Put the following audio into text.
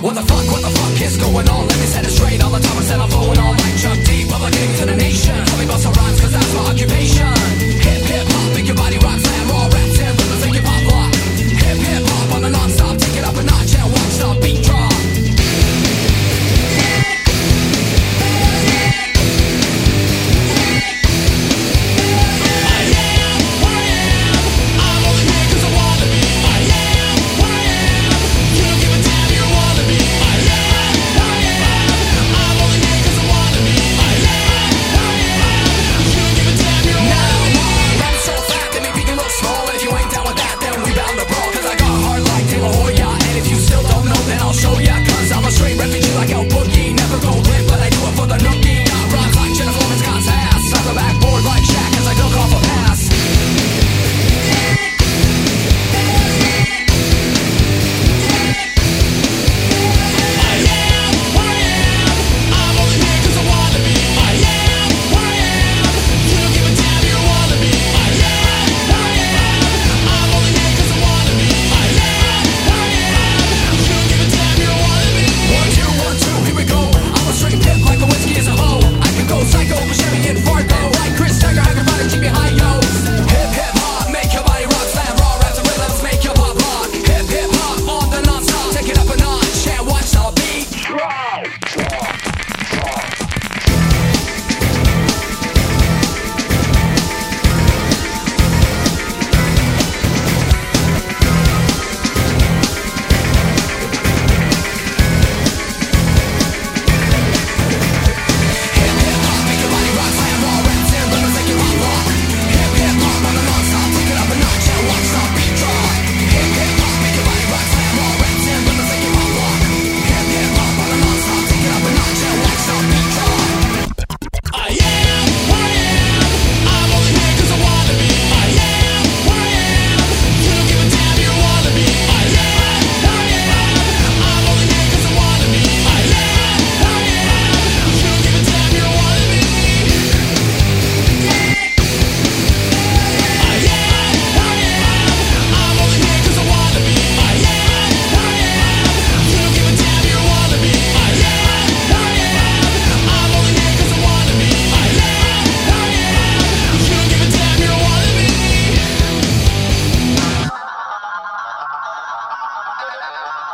What the fuck, what the fuck is going on? Let me set it straight. All the time I said I'm going on. 啦啦啦